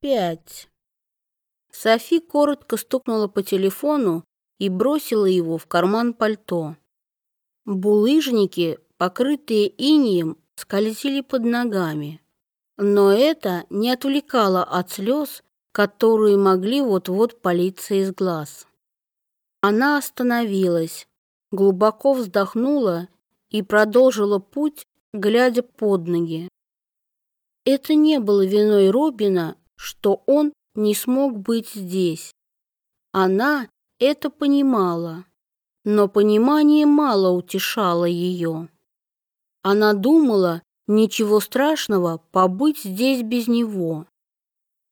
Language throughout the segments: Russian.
пять. Софи коротко стукнула по телефону и бросила его в карман пальто. Булыжники, покрытые инием, скользили под ногами. Но это не отвлекало от слез, которые могли вот-вот палиться из глаз. Она остановилась, глубоко вздохнула и продолжила путь, глядя под ноги. Это не было виной Робина, что он не смог быть здесь. Она это понимала, но понимание мало утешало ее. Она думала, ничего страшного побыть здесь без него.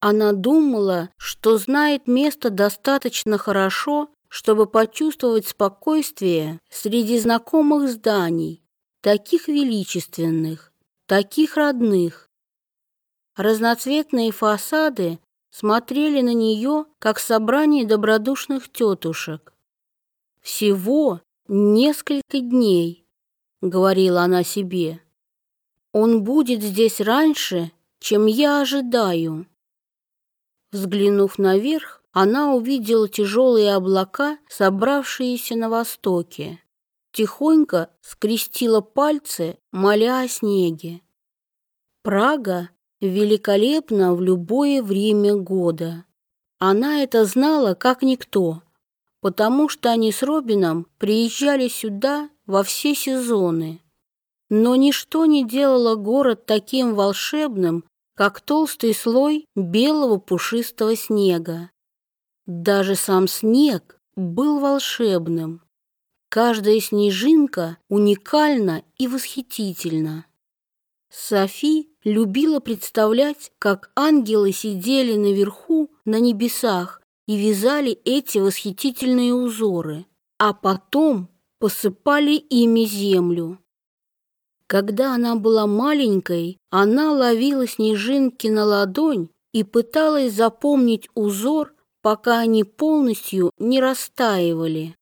Она думала, что знает место достаточно хорошо, чтобы почувствовать спокойствие среди знакомых зданий, таких величественных, таких родных. Разноцветные фасады смотрели на нее, как собрание добродушных тетушек. «Всего несколько дней», — говорила она себе. «Он будет здесь раньше, чем я ожидаю». Взглянув наверх, она увидела тяжелые облака, собравшиеся на востоке. Тихонько скрестила пальцы, моля о снеге. Прага великолепна в любое время года. Она это знала как никто, потому что они с Робином приезжали сюда во все сезоны. Но ничто не делало город таким волшебным, как толстый слой белого пушистого снега. Даже сам снег был волшебным. Каждая снежинка уникальна и восхитительна. Софи любила представлять, как ангелы сидели наверху на небесах и вязали эти восхитительные узоры, а потом посыпали ими землю. Когда она была маленькой, она ловила снежинки на ладонь и пыталась запомнить узор, пока они полностью не растаивали.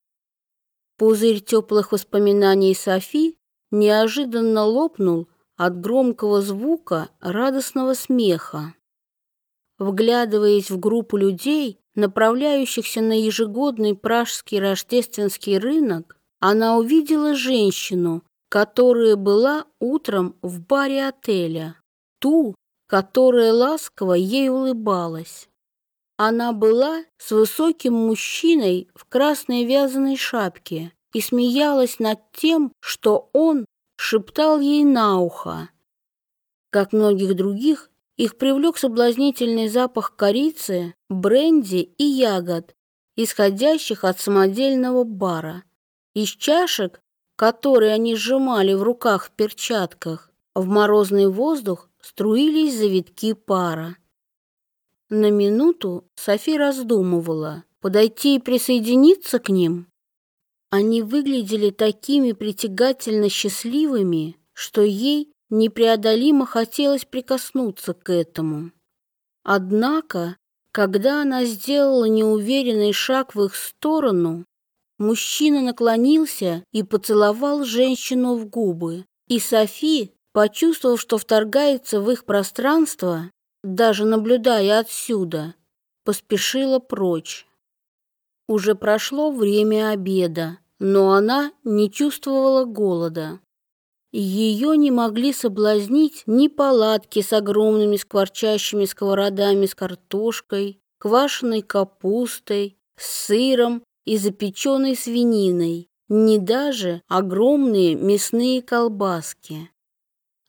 Пузырь теплых воспоминаний Софи неожиданно лопнул от громкого звука радостного смеха. Вглядываясь в группу людей, направляющихся на ежегодный пражский рождественский рынок, она увидела женщину, которая была утром в баре отеля, ту, которая ласково ей улыбалась. Она была с высоким мужчиной в красной вязаной шапке и смеялась над тем, что он шептал ей на ухо. Как многих других, их привлек соблазнительный запах корицы, бренди и ягод, исходящих от самодельного бара. Из чашек, которые они сжимали в руках в перчатках, в морозный воздух струились завитки пара. На минуту Софи раздумывала, подойти и присоединиться к ним. Они выглядели такими притягательно счастливыми, что ей непреодолимо хотелось прикоснуться к этому. Однако, когда она сделала неуверенный шаг в их сторону, мужчина наклонился и поцеловал женщину в губы, и Софи, почувствовав, что вторгается в их пространство, даже наблюдая отсюда, поспешила прочь. Уже прошло время обеда, но она не чувствовала голода. Ее не могли соблазнить ни палатки с огромными скворчащими сковородами с картошкой, квашеной капустой, с сыром и запеченной свининой, ни даже огромные мясные колбаски.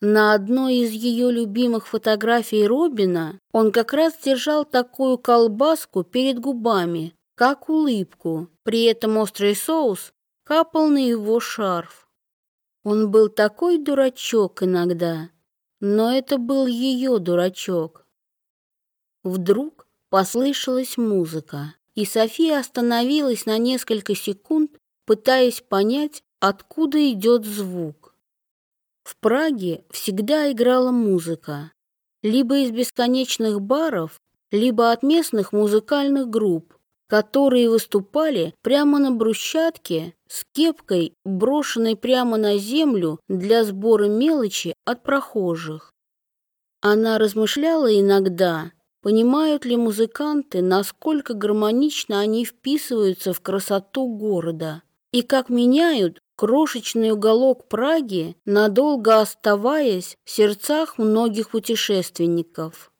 На одной из ее любимых фотографий Робина он как раз держал такую колбаску перед губами, как улыбку. При этом острый соус капал на его шарф. Он был такой дурачок иногда, но это был ее дурачок. Вдруг послышалась музыка, и София остановилась на несколько секунд, пытаясь понять, откуда идет звук. В Праге всегда играла музыка, либо из бесконечных баров, либо от местных музыкальных групп, которые выступали прямо на брусчатке с кепкой, брошенной прямо на землю для сбора мелочи от прохожих. Она размышляла иногда, Понимают ли музыканты, насколько гармонично они вписываются в красоту города и как меняют крошечный уголок Праги, надолго оставаясь в сердцах многих путешественников?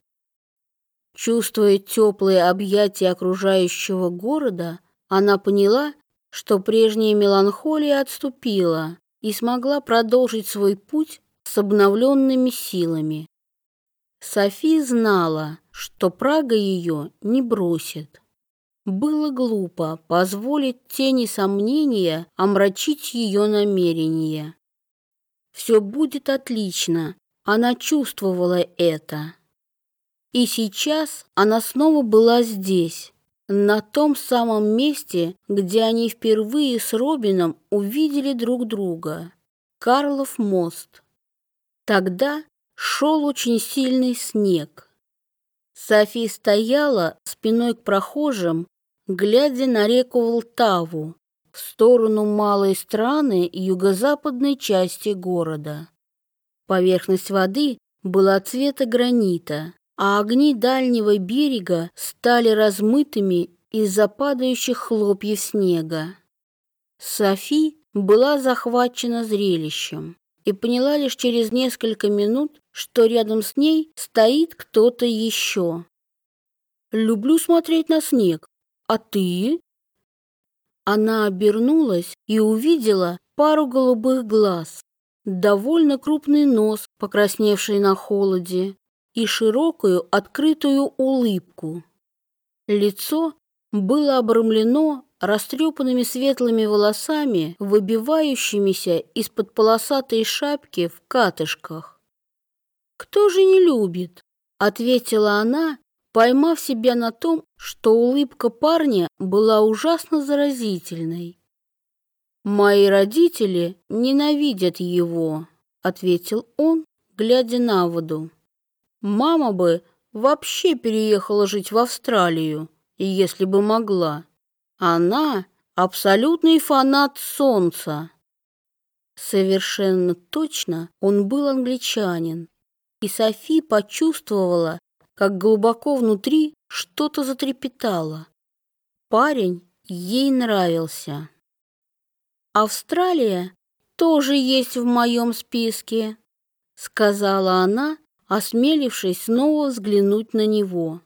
Чувствуя теплые объятия окружающего города, она поняла, что прежняя меланхолия отступила и смогла продолжить свой путь с обновленными силами. Софи знала, что Прага ее не бросит. Было глупо позволить тени сомнения омрачить ее намерения. Все будет отлично, она чувствовала это. И сейчас она снова была здесь, на том самом месте, где они впервые с Робином увидели друг друга. Карлов мост. Тогда шел очень сильный снег. Софи стояла спиной к прохожим, глядя на реку Волтаву в сторону малой страны юго-западной части города. Поверхность воды была цвета гранита, а огни дальнего берега стали размытыми из-за падающих хлопьев снега. Софи была захвачена зрелищем и поняла лишь через несколько минут, что рядом с ней стоит кто-то еще. «Люблю смотреть на снег. А ты?» Она обернулась и увидела пару голубых глаз, довольно крупный нос, покрасневший на холоде, и широкую открытую улыбку. Лицо было обрамлено растрепанными светлыми волосами, выбивающимися из-под полосатой шапки в катышках. «Кто же не любит?» — ответила она, поймав себя на том, что улыбка парня была ужасно заразительной. «Мои родители ненавидят его», — ответил он, глядя на воду. «Мама бы вообще переехала жить в Австралию, если бы могла. Она абсолютный фанат солнца. Совершенно точно он был англичанин. И Софи почувствовала, как глубоко внутри что-то затрепетало. Парень ей нравился. Австралия тоже есть в моем списке, сказала она, осмелившись снова взглянуть на него.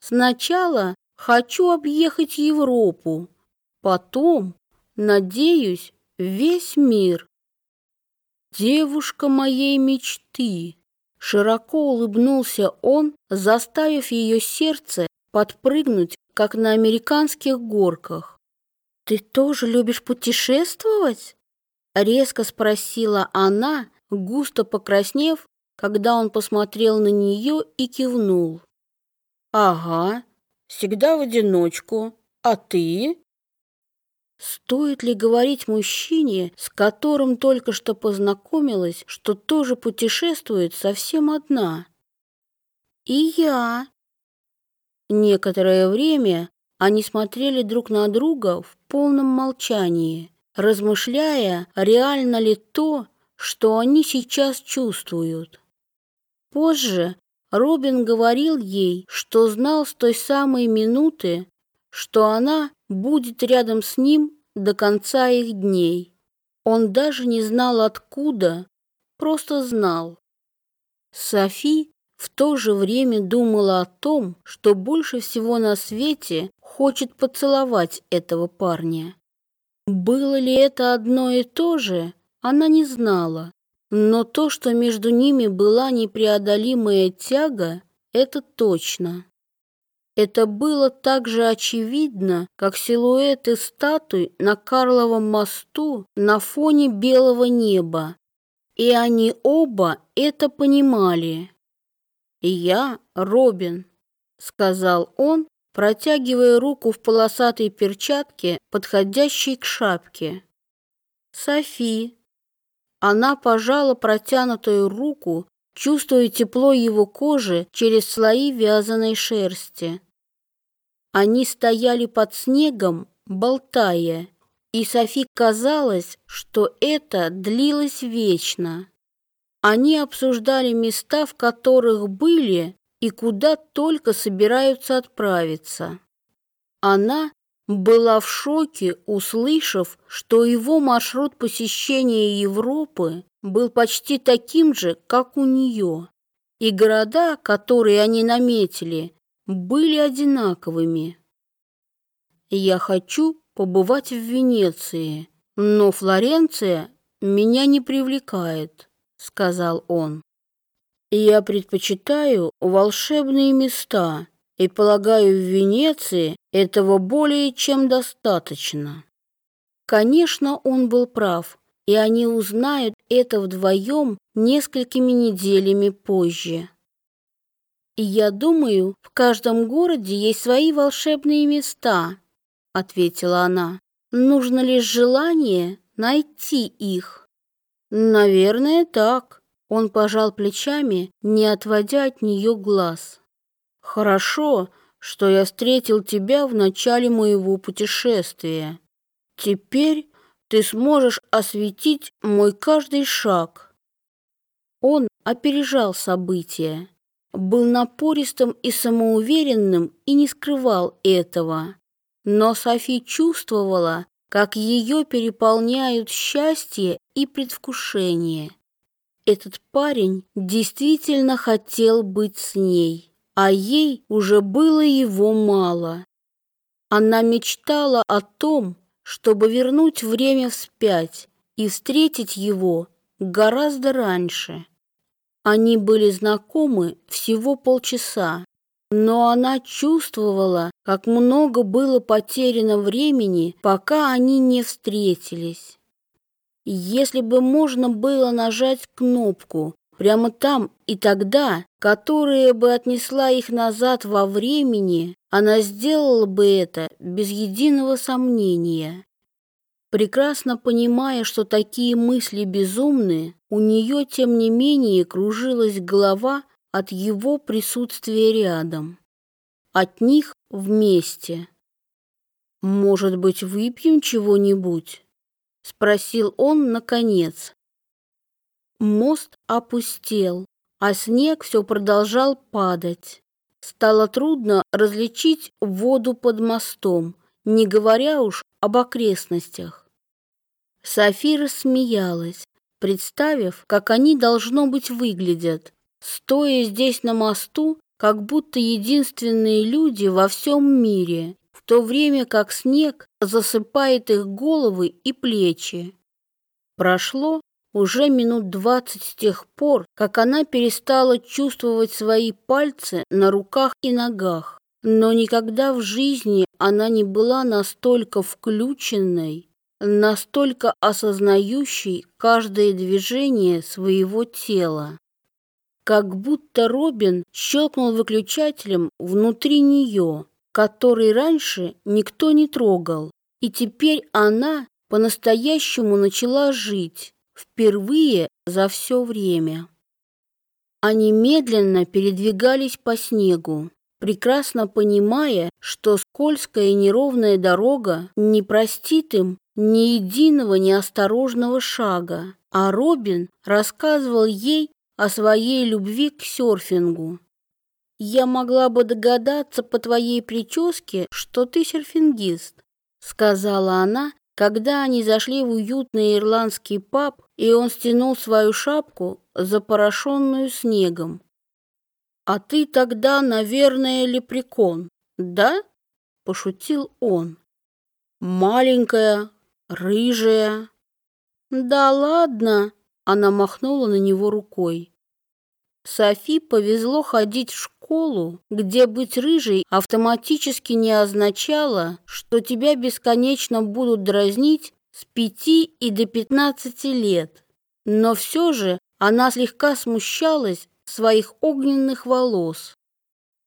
Сначала Хочу объехать Европу, потом, надеюсь, весь мир. Девушка моей мечты. Широко улыбнулся он, заставив ее сердце подпрыгнуть, как на американских горках. «Ты тоже любишь путешествовать?» Резко спросила она, густо покраснев, когда он посмотрел на нее и кивнул. «Ага, всегда в одиночку. А ты? Стоит ли говорить мужчине, с которым только что познакомилась, что тоже путешествует совсем одна? И я. Некоторое время они смотрели друг на друга в полном молчании, размышляя, реально ли то, что они сейчас чувствуют. Позже Робин говорил ей, что знал с той самой минуты, что она будет рядом с ним до конца их дней. Он даже не знал откуда, просто знал. Софи в то же время думала о том, что больше всего на свете хочет поцеловать этого парня. Было ли это одно и то же, она не знала. Но то, что между ними была непреодолимая тяга, это точно. Это было так же очевидно, как силуэты статуй на Карловом мосту на фоне белого неба. И они оба это понимали. «Я Робин», — сказал он, протягивая руку в полосатой перчатке, подходящей к шапке. «Софи», она пожала протянутую руку, чувствуя тепло его кожи через слои вязаной шерсти. Они стояли под снегом, болтая, и Софи казалось, что это длилось вечно. Они обсуждали места, в которых были, и куда только собираются отправиться. Она была в шоке, услышав, что его маршрут посещения Европы был почти таким же, как у нее, и города, которые они наметили, были одинаковыми. Я хочу побывать в Венеции, но Флоренция меня не привлекает, сказал он. Я предпочитаю волшебные места и полагаю, в Венеции этого более чем достаточно. Конечно, он был прав, и они узнают это вдвоем несколькими неделями позже. И я думаю, в каждом городе есть свои волшебные места, ответила она. Нужно лишь желание найти их. Наверное, так. Он пожал плечами, не отводя от нее глаз. Хорошо, что я встретил тебя в начале моего путешествия. Теперь ты сможешь осветить мой каждый шаг. Он опережал события, был напористым и самоуверенным и не скрывал этого. Но Софи чувствовала, как ее переполняют счастье и предвкушение. Этот парень действительно хотел быть с ней, а ей уже было его мало. Она мечтала о том, чтобы вернуть время вспять и встретить его гораздо раньше. Они были знакомы всего полчаса, но она чувствовала, как много было потеряно времени, пока они не встретились. Если бы можно было нажать кнопку прямо там и тогда, которая бы отнесла их назад во времени, она сделала бы это без единого сомнения. Прекрасно понимая, что такие мысли безумны, у нее, тем не менее, кружилась голова от его присутствия рядом. От них вместе. «Может быть, выпьем чего-нибудь?» — спросил он наконец. Мост опустел, а снег все продолжал падать. Стало трудно различить воду под мостом, не говоря уж об окрестностях. София смеялась, представив, как они должно быть выглядят, стоя здесь на мосту, как будто единственные люди во всем мире, в то время как снег засыпает их головы и плечи. Прошло уже минут двадцать с тех пор, как она перестала чувствовать свои пальцы на руках и ногах. Но никогда в жизни она не была настолько включенной, настолько осознающей каждое движение своего тела. Как будто Робин щелкнул выключателем внутри нее, который раньше никто не трогал, и теперь она по-настоящему начала жить впервые за все время. Они медленно передвигались по снегу, прекрасно понимая, что скользкая и неровная дорога не простит им ни единого неосторожного шага, а Робин рассказывал ей о своей любви к серфингу. «Я могла бы догадаться по твоей прическе, что ты серфингист», сказала она, когда они зашли в уютный ирландский паб, и он стянул свою шапку, запорошенную снегом. «А ты тогда, наверное, лепрекон, да?» – пошутил он. «Маленькая, рыжая». «Да ладно!» – она махнула на него рукой. Софи повезло ходить в школу, где быть рыжей автоматически не означало, что тебя бесконечно будут дразнить с пяти и до пятнадцати лет. Но все же она слегка смущалась своих огненных волос.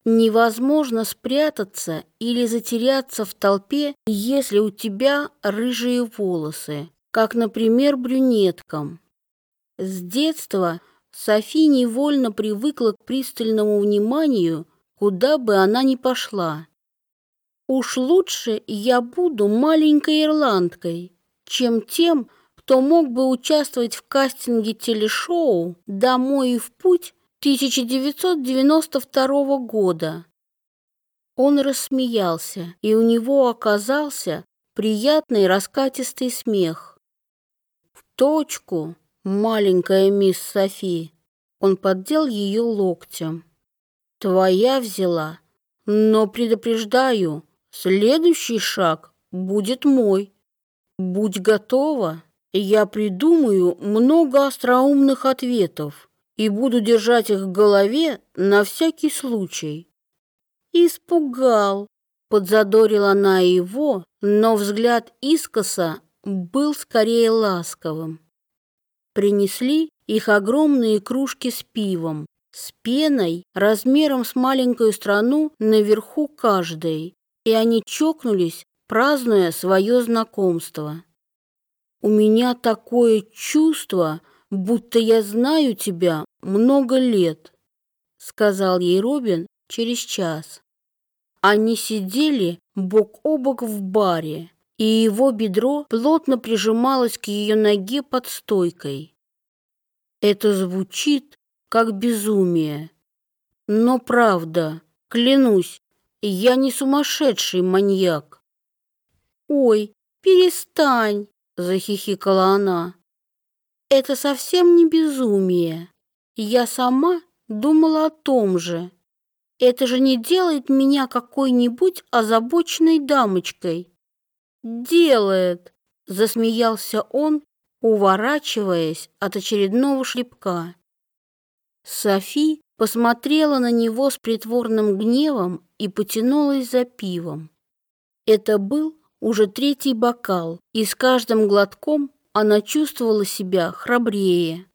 Невозможно спрятаться или затеряться в толпе, если у тебя рыжие волосы, как, например, брюнеткам. С детства Софи невольно привыкла к пристальному вниманию, куда бы она ни пошла. Уж лучше я буду маленькой ирландкой, чем тем, кто мог бы участвовать в кастинге телешоу «Домой и в путь» 1992 года. Он рассмеялся, и у него оказался приятный раскатистый смех. В точку, маленькая мисс Софи. Он поддел ее локтем. Твоя взяла, но предупреждаю, следующий шаг будет мой. Будь готова, я придумаю много остроумных ответов и буду держать их в голове на всякий случай. Испугал, подзадорила она его, но взгляд искоса был скорее ласковым. Принесли их огромные кружки с пивом, с пеной размером с маленькую страну наверху каждой, и они чокнулись, празднуя свое знакомство. «У меня такое чувство, будто я знаю тебя много лет», сказал ей Робин через час. Они сидели бок о бок в баре, и его бедро плотно прижималось к ее ноге под стойкой. Это звучит как безумие. Но правда, клянусь, я не сумасшедший маньяк. Ой, перестань, захихикала она. Это совсем не безумие. Я сама думала о том же. Это же не делает меня какой-нибудь озабоченной дамочкой. Делает, засмеялся он, уворачиваясь от очередного шлепка. Софи посмотрела на него с притворным гневом и потянулась за пивом. Это был уже третий бокал, и с каждым глотком она чувствовала себя храбрее.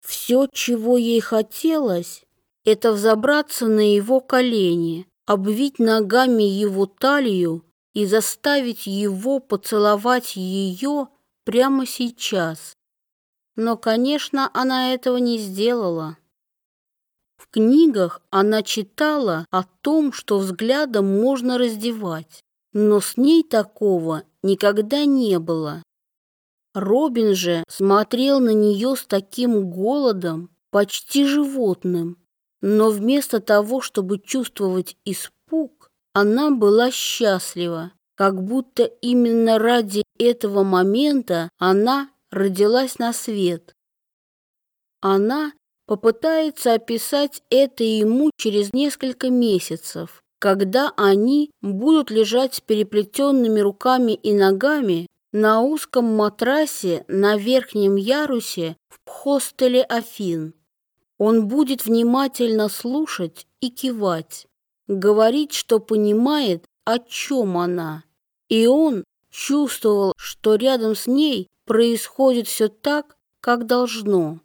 Все, чего ей хотелось, это взобраться на его колени, обвить ногами его талию и заставить его поцеловать ее прямо сейчас. Но, конечно, она этого не сделала. В книгах она читала о том, что взглядом можно раздевать, но с ней такого никогда не было. Робин же смотрел на нее с таким голодом, почти животным, но вместо того, чтобы чувствовать испуг, она была счастлива, как будто именно ради этого момента она родилась на свет. Она попытается описать это ему через несколько месяцев, когда они будут лежать с переплетенными руками и ногами на узком матрасе на верхнем ярусе в хостеле Афин. Он будет внимательно слушать и кивать, говорить, что понимает, о чем она. И он чувствовал, что рядом с ней происходит все так, как должно.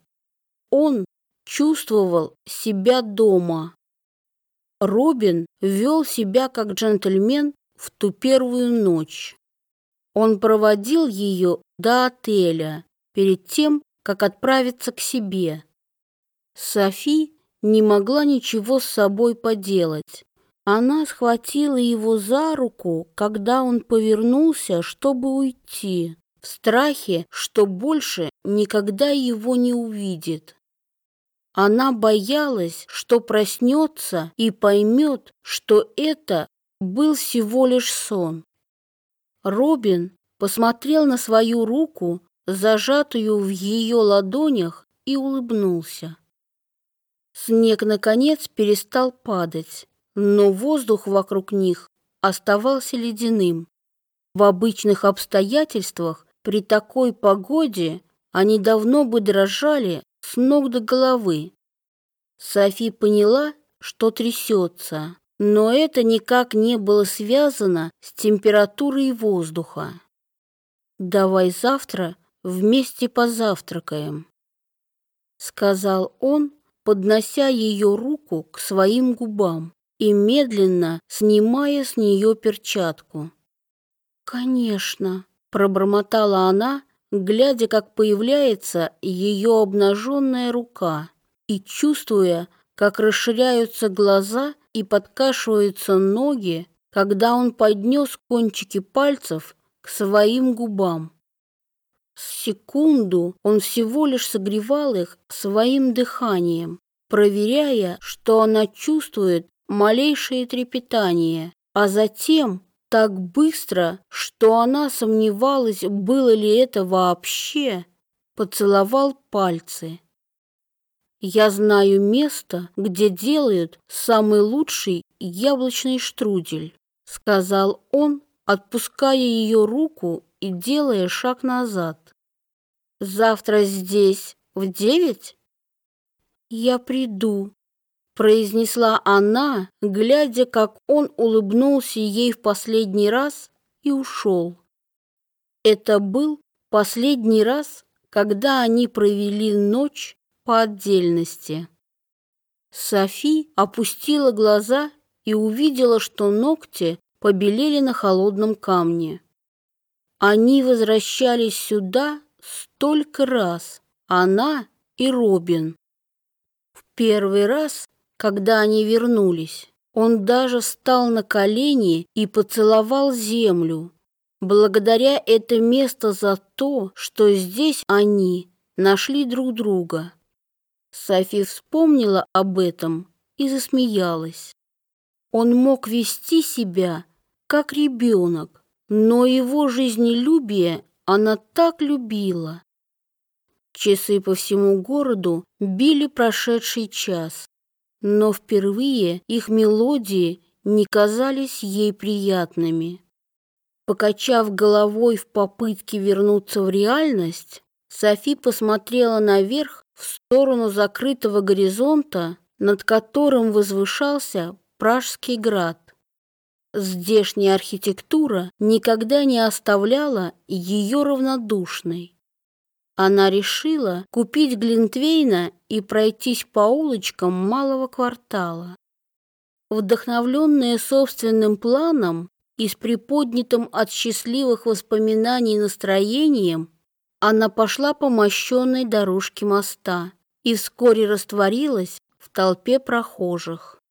Он чувствовал себя дома. Робин вел себя как джентльмен в ту первую ночь. Он проводил ее до отеля перед тем, как отправиться к себе. Софи не могла ничего с собой поделать. Она схватила его за руку, когда он повернулся, чтобы уйти, в страхе, что больше никогда его не увидит. Она боялась, что проснется и поймет, что это был всего лишь сон. Робин посмотрел на свою руку, зажатую в ее ладонях, и улыбнулся. Снег, наконец, перестал падать, но воздух вокруг них оставался ледяным. В обычных обстоятельствах при такой погоде они давно бы дрожали с ног до головы. Софи поняла, что трясется, но это никак не было связано с температурой воздуха. «Давай завтра вместе позавтракаем», — сказал он, поднося ее руку к своим губам и медленно снимая с нее перчатку. «Конечно», — пробормотала она, глядя, как появляется ее обнаженная рука и чувствуя, как расширяются глаза и подкашиваются ноги, когда он поднес кончики пальцев к своим губам. С секунду он всего лишь согревал их своим дыханием, проверяя, что она чувствует малейшее трепетание, а затем так быстро, что она сомневалась, было ли это вообще, поцеловал пальцы. Я знаю место, где делают самый лучший яблочный штрудель, сказал он, отпуская ее руку и делая шаг назад. Завтра здесь в девять? Я приду, произнесла она, глядя, как он улыбнулся ей в последний раз и ушел. Это был последний раз, когда они провели ночь по отдельности. Софи опустила глаза и увидела, что ногти побелели на холодном камне. Они возвращались сюда столько раз, она и Робин. В первый раз, когда они вернулись, он даже встал на колени и поцеловал землю, благодаря это место за то, что здесь они нашли друг друга. Софи вспомнила об этом и засмеялась. Он мог вести себя, как ребенок, но его жизнелюбие она так любила. Часы по всему городу били прошедший час, но впервые их мелодии не казались ей приятными. Покачав головой в попытке вернуться в реальность, Софи посмотрела наверх в сторону закрытого горизонта, над которым возвышался Пражский град. Здешняя архитектура никогда не оставляла ее равнодушной. Она решила купить Глинтвейна и пройтись по улочкам малого квартала. Вдохновленная собственным планом и с приподнятым от счастливых воспоминаний настроением, она пошла по мощенной дорожке моста и вскоре растворилась в толпе прохожих.